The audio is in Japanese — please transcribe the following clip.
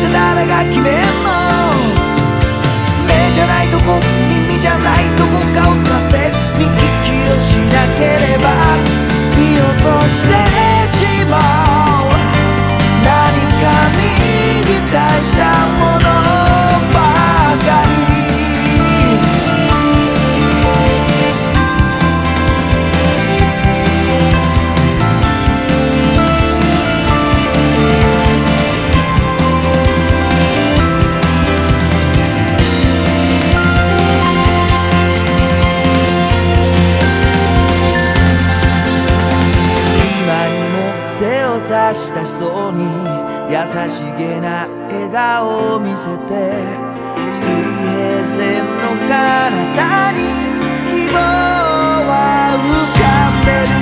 て誰が決めんの？目じゃないとこ耳じゃないとこ顔使って見聞きをしなければ見落として。しげな笑顔を見せて水平線の彼方に希望は浮かんでる。